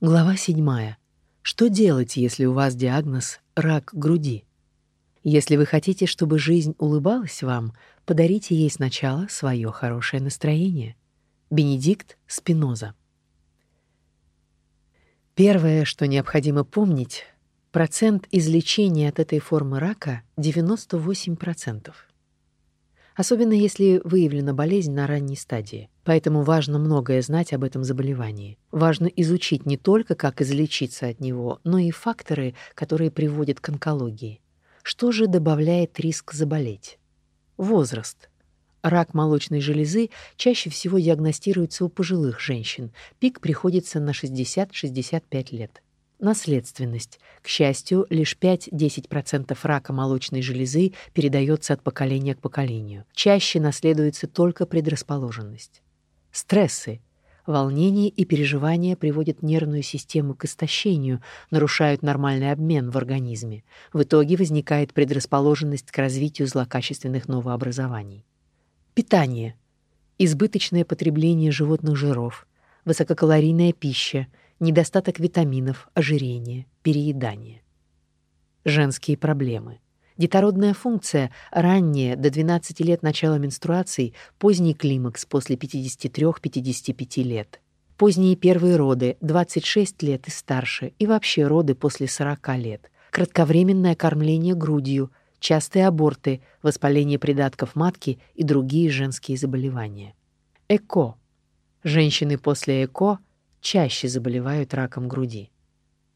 Глава 7. Что делать, если у вас диагноз рак груди? Если вы хотите, чтобы жизнь улыбалась вам, подарите ей сначала свое хорошее настроение. Бенедикт Спиноза. Первое, что необходимо помнить, процент излечения от этой формы рака 98%. Особенно если выявлена болезнь на ранней стадии. Поэтому важно многое знать об этом заболевании. Важно изучить не только, как излечиться от него, но и факторы, которые приводят к онкологии. Что же добавляет риск заболеть? Возраст. Рак молочной железы чаще всего диагностируется у пожилых женщин. Пик приходится на 60-65 лет. Наследственность. К счастью, лишь 5-10% рака молочной железы передается от поколения к поколению. Чаще наследуется только предрасположенность. Стрессы. Волнение и переживания приводят нервную систему к истощению, нарушают нормальный обмен в организме. В итоге возникает предрасположенность к развитию злокачественных новообразований. Питание. Избыточное потребление животных жиров, высококалорийная пища, недостаток витаминов, ожирение, переедание. Женские проблемы. Детородная функция, ранняя, до 12 лет начала менструаций, поздний климакс после 53-55 лет. Поздние первые роды, 26 лет и старше, и вообще роды после 40 лет. Кратковременное кормление грудью, частые аборты, воспаление придатков матки и другие женские заболевания. ЭКО. Женщины после ЭКО чаще заболевают раком груди.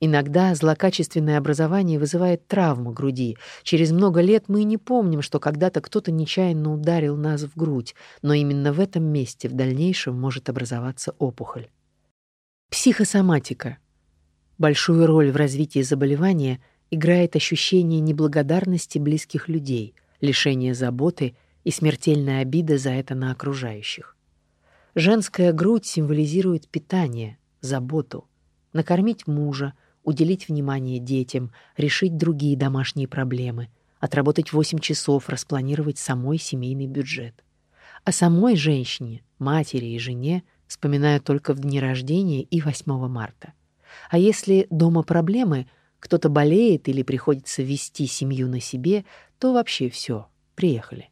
Иногда злокачественное образование вызывает травму груди. Через много лет мы не помним, что когда-то кто-то нечаянно ударил нас в грудь, но именно в этом месте в дальнейшем может образоваться опухоль. Психосоматика. Большую роль в развитии заболевания играет ощущение неблагодарности близких людей, лишение заботы и смертельная обида за это на окружающих. Женская грудь символизирует питание, заботу, накормить мужа, уделить внимание детям, решить другие домашние проблемы, отработать 8 часов, распланировать самой семейный бюджет. О самой женщине, матери и жене вспоминаю только в дни рождения и 8 марта. А если дома проблемы, кто-то болеет или приходится вести семью на себе, то вообще все, приехали.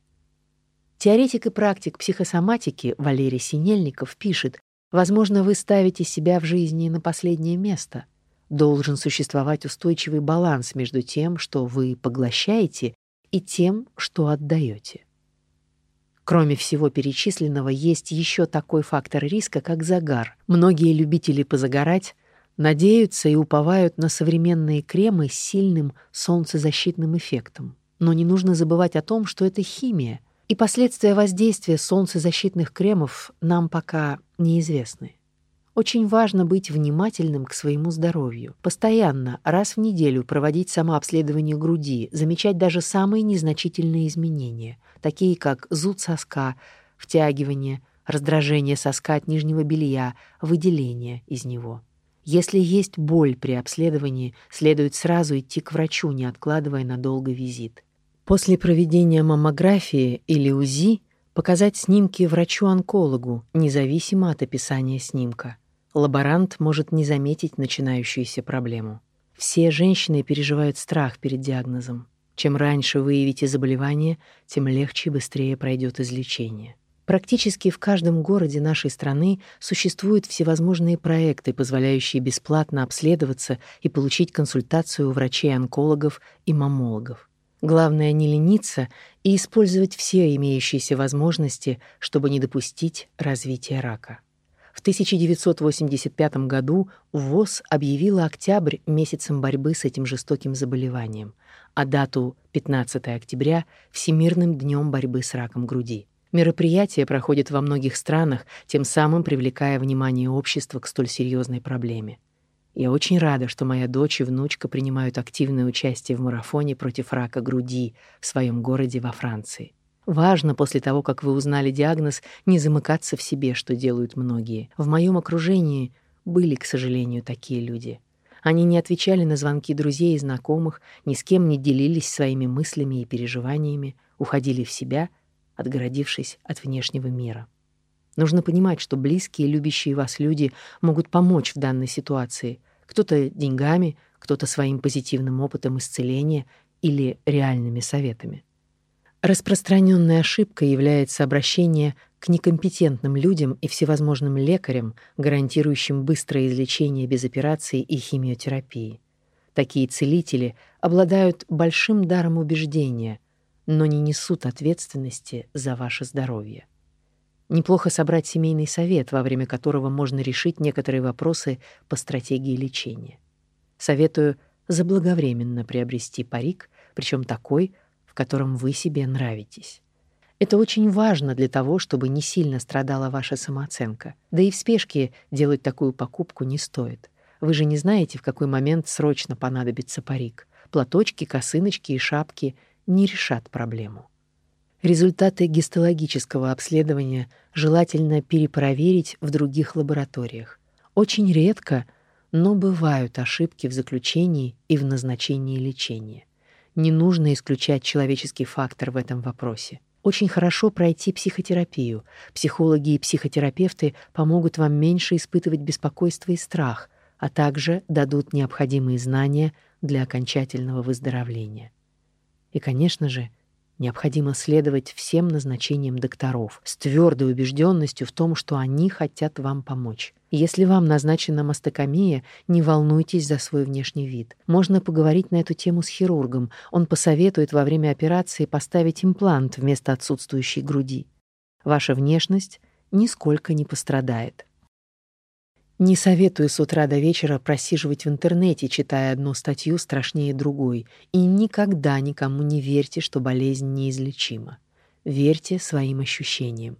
Теоретик и практик психосоматики Валерий Синельников пишет, возможно, вы ставите себя в жизни на последнее место — Должен существовать устойчивый баланс между тем, что вы поглощаете, и тем, что отдаете. Кроме всего перечисленного, есть еще такой фактор риска, как загар. Многие любители позагорать надеются и уповают на современные кремы с сильным солнцезащитным эффектом. Но не нужно забывать о том, что это химия, и последствия воздействия солнцезащитных кремов нам пока неизвестны. Очень важно быть внимательным к своему здоровью. Постоянно, раз в неделю проводить самообследование груди, замечать даже самые незначительные изменения, такие как зуд соска, втягивание, раздражение соска от нижнего белья, выделение из него. Если есть боль при обследовании, следует сразу идти к врачу, не откладывая надолго визит. После проведения маммографии или УЗИ показать снимки врачу-онкологу, независимо от описания снимка. Лаборант может не заметить начинающуюся проблему. Все женщины переживают страх перед диагнозом. Чем раньше выявите заболевание, тем легче и быстрее пройдет излечение. Практически в каждом городе нашей страны существуют всевозможные проекты, позволяющие бесплатно обследоваться и получить консультацию у врачей-онкологов и маммологов. Главное не лениться и использовать все имеющиеся возможности, чтобы не допустить развития рака. В 1985 году ВОЗ объявила октябрь месяцем борьбы с этим жестоким заболеванием, а дату 15 октября — Всемирным днем борьбы с раком груди. Мероприятие проходит во многих странах, тем самым привлекая внимание общества к столь серьезной проблеме. Я очень рада, что моя дочь и внучка принимают активное участие в марафоне против рака груди в своем городе во Франции. Важно после того, как вы узнали диагноз, не замыкаться в себе, что делают многие. В моем окружении были, к сожалению, такие люди. Они не отвечали на звонки друзей и знакомых, ни с кем не делились своими мыслями и переживаниями, уходили в себя, отгородившись от внешнего мира. Нужно понимать, что близкие и любящие вас люди могут помочь в данной ситуации. Кто-то деньгами, кто-то своим позитивным опытом исцеления или реальными советами. Распространенной ошибкой является обращение к некомпетентным людям и всевозможным лекарям, гарантирующим быстрое излечение без операций и химиотерапии. Такие целители обладают большим даром убеждения, но не несут ответственности за ваше здоровье. Неплохо собрать семейный совет, во время которого можно решить некоторые вопросы по стратегии лечения. Советую заблаговременно приобрести парик, причем такой, в котором вы себе нравитесь. Это очень важно для того, чтобы не сильно страдала ваша самооценка. Да и в спешке делать такую покупку не стоит. Вы же не знаете, в какой момент срочно понадобится парик. Платочки, косыночки и шапки не решат проблему. Результаты гистологического обследования желательно перепроверить в других лабораториях. Очень редко, но бывают ошибки в заключении и в назначении лечения. Не нужно исключать человеческий фактор в этом вопросе. Очень хорошо пройти психотерапию. Психологи и психотерапевты помогут вам меньше испытывать беспокойство и страх, а также дадут необходимые знания для окончательного выздоровления. И, конечно же, Необходимо следовать всем назначениям докторов с твердой убежденностью в том, что они хотят вам помочь. Если вам назначена мастекомия, не волнуйтесь за свой внешний вид. Можно поговорить на эту тему с хирургом. Он посоветует во время операции поставить имплант вместо отсутствующей груди. Ваша внешность нисколько не пострадает. Не советую с утра до вечера просиживать в интернете, читая одну статью страшнее другой, и никогда никому не верьте, что болезнь неизлечима. Верьте своим ощущениям.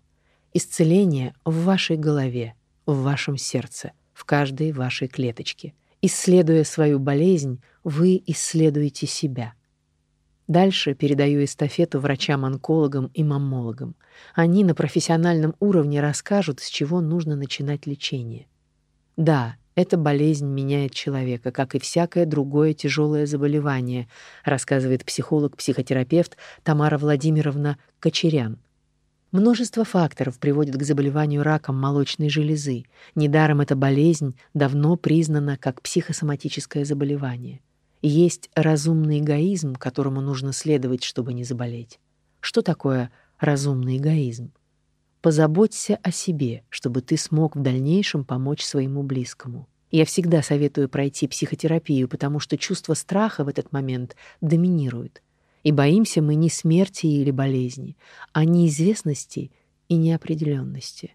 Исцеление в вашей голове, в вашем сердце, в каждой вашей клеточке. Исследуя свою болезнь, вы исследуете себя. Дальше передаю эстафету врачам-онкологам и маммологам. Они на профессиональном уровне расскажут, с чего нужно начинать лечение. Да, эта болезнь меняет человека, как и всякое другое тяжелое заболевание, рассказывает психолог-психотерапевт Тамара Владимировна Кочерян. Множество факторов приводит к заболеванию раком молочной железы. Недаром эта болезнь давно признана как психосоматическое заболевание. Есть разумный эгоизм, которому нужно следовать, чтобы не заболеть. Что такое разумный эгоизм? Позаботься о себе, чтобы ты смог в дальнейшем помочь своему близкому. Я всегда советую пройти психотерапию, потому что чувство страха в этот момент доминирует. И боимся мы не смерти или болезни, а неизвестности и неопределенности.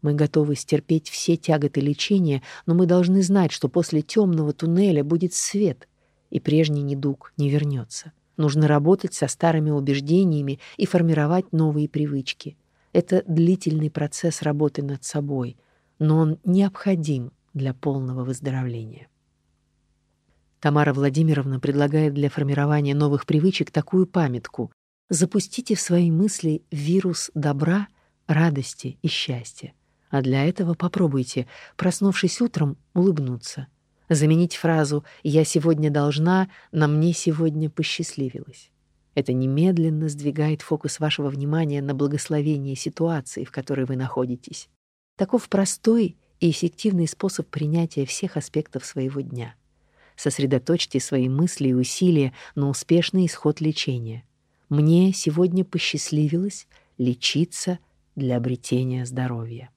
Мы готовы стерпеть все тяготы лечения, но мы должны знать, что после темного туннеля будет свет, и прежний недуг не вернется. Нужно работать со старыми убеждениями и формировать новые привычки — это длительный процесс работы над собой, но он необходим для полного выздоровления. Тамара Владимировна предлагает для формирования новых привычек такую памятку. Запустите в свои мысли вирус добра, радости и счастья. А для этого попробуйте, проснувшись утром, улыбнуться. Заменить фразу «я сегодня должна» на «мне сегодня посчастливилось». Это немедленно сдвигает фокус вашего внимания на благословение ситуации, в которой вы находитесь. Таков простой и эффективный способ принятия всех аспектов своего дня. Сосредоточьте свои мысли и усилия на успешный исход лечения. Мне сегодня посчастливилось лечиться для обретения здоровья.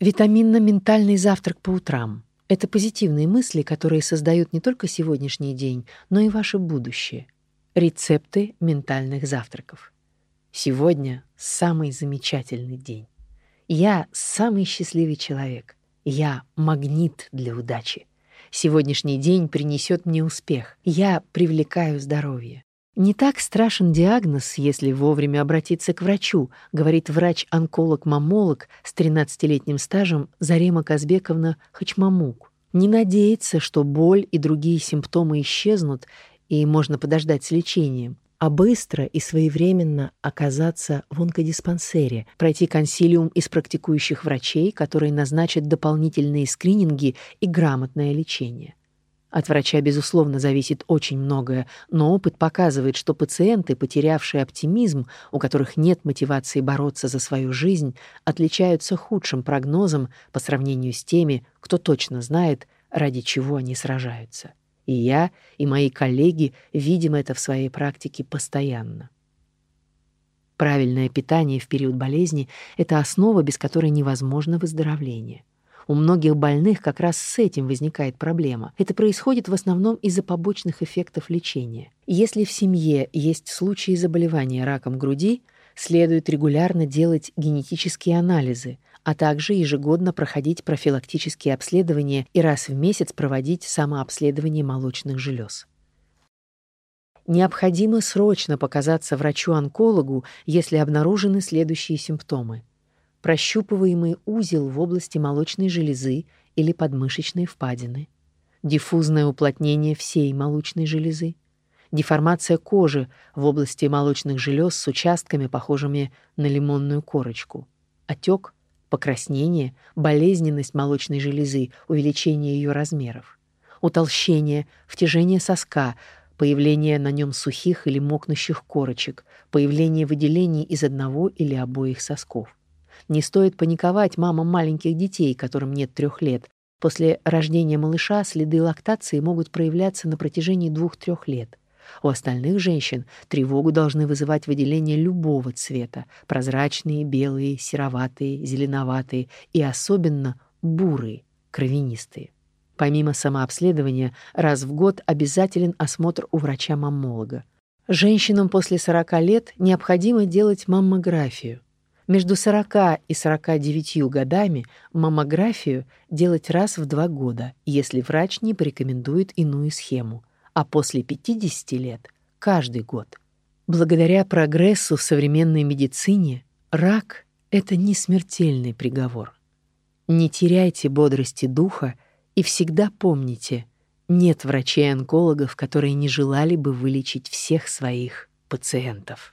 Витаминно-ментальный завтрак по утрам — это позитивные мысли, которые создают не только сегодняшний день, но и ваше будущее — Рецепты ментальных завтраков. Сегодня самый замечательный день. Я самый счастливый человек. Я магнит для удачи. Сегодняшний день принесет мне успех. Я привлекаю здоровье. Не так страшен диагноз, если вовремя обратиться к врачу, говорит врач-онколог-мамолог с 13-летним стажем Зарема Казбековна Хачмамук. Не надеяться, что боль и другие симптомы исчезнут, и можно подождать с лечением, а быстро и своевременно оказаться в онкодиспансере, пройти консилиум из практикующих врачей, которые назначат дополнительные скрининги и грамотное лечение. От врача, безусловно, зависит очень многое, но опыт показывает, что пациенты, потерявшие оптимизм, у которых нет мотивации бороться за свою жизнь, отличаются худшим прогнозом по сравнению с теми, кто точно знает, ради чего они сражаются. И я, и мои коллеги видим это в своей практике постоянно. Правильное питание в период болезни — это основа, без которой невозможно выздоровление. У многих больных как раз с этим возникает проблема. Это происходит в основном из-за побочных эффектов лечения. Если в семье есть случаи заболевания раком груди, следует регулярно делать генетические анализы, а также ежегодно проходить профилактические обследования и раз в месяц проводить самообследование молочных желез. Необходимо срочно показаться врачу-онкологу, если обнаружены следующие симптомы – прощупываемый узел в области молочной железы или подмышечной впадины, диффузное уплотнение всей молочной железы, деформация кожи в области молочных желез с участками, похожими на лимонную корочку, отек, покраснение, болезненность молочной железы, увеличение ее размеров, утолщение, втяжение соска, появление на нем сухих или мокнущих корочек, появление выделений из одного или обоих сосков. Не стоит паниковать мамам маленьких детей, которым нет трех лет. После рождения малыша следы лактации могут проявляться на протяжении двух-трех лет. У остальных женщин тревогу должны вызывать выделения любого цвета — прозрачные, белые, сероватые, зеленоватые и особенно бурые, кровянистые. Помимо самообследования, раз в год обязателен осмотр у врача-маммолога. Женщинам после 40 лет необходимо делать маммографию. Между 40 и 49 годами маммографию делать раз в два года, если врач не порекомендует иную схему, а после 50 лет — каждый год. Благодаря прогрессу в современной медицине рак — это не смертельный приговор. Не теряйте бодрости духа и всегда помните, нет врачей-онкологов, которые не желали бы вылечить всех своих пациентов.